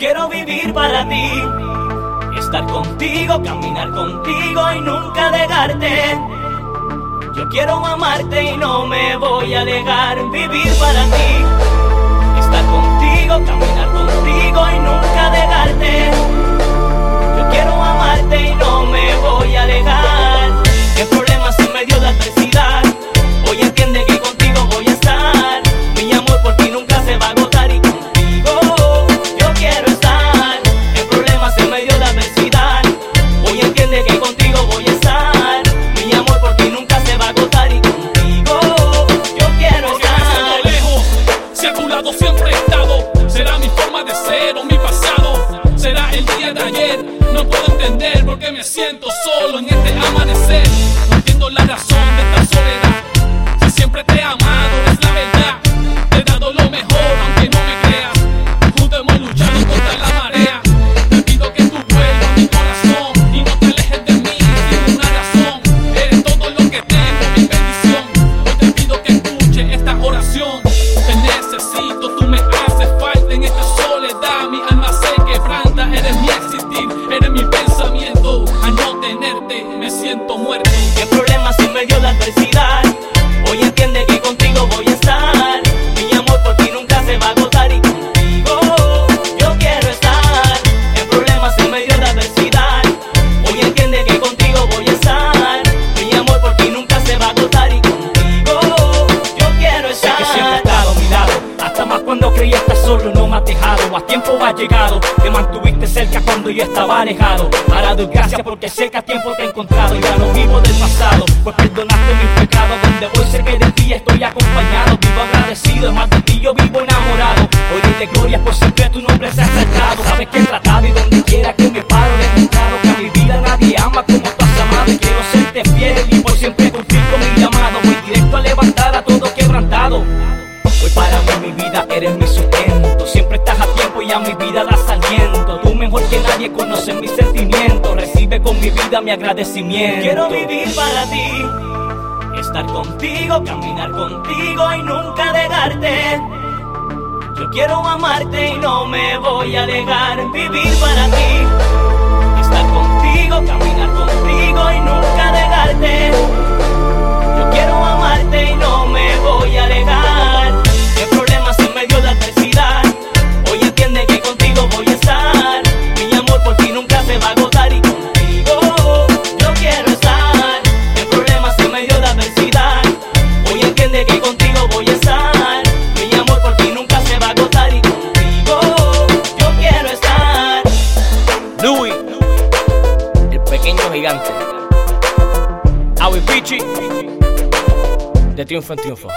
quiero vivir para ti. Estar contigo, caminar contigo y nunca dejarte. Yo quiero amarte y no me voy a dejar vivir para ti. Estar contigo, caminar contigo y nunca dejarte. Siempre he estado, será mi forma de ser o mi pasado, será el día de ayer. No puedo entender por qué me siento solo en este amanecer. No entiendo la razón de esta siento muerto. ¿Qué problemas en medio de adversidad? Hoy entiende que contigo voy a estar. Mi amor por ti nunca se va a agotar y contigo yo quiero estar. En problemas en medio de adversidad. Hoy entiende que contigo voy a estar. Mi amor por ti nunca se va a agotar y contigo yo quiero estar. que siempre has estado a mi lado Hasta más cuando creía estar solo no me has dejado A tiempo has llegado Te mantuviste cerca cuando yo estaba alejado. Ahora doy gracias porque sé a tiempo te he encontrado. Ya no vivo del pasado Pues perdonaste mis pecados Donde voy sé que de ti estoy acompañado. Vivo agradecido, es más de ti yo vivo enamorado. Hoy de gloria por siempre tu nombre se ha acercado. Sabes que he tratado y donde quiera que me mi vida eres mi sustento. Siempre estás a tiempo y a mi vida das aliento Tú mejor que nadie conoces mis sentimientos. Recibe con mi vida mi agradecimiento. Quiero vivir para ti, estar contigo, caminar contigo y nunca dejarte. Yo quiero amarte y no me voy a dejar vivir pequeño gigante. Awi Pichi De triunfo en triunfo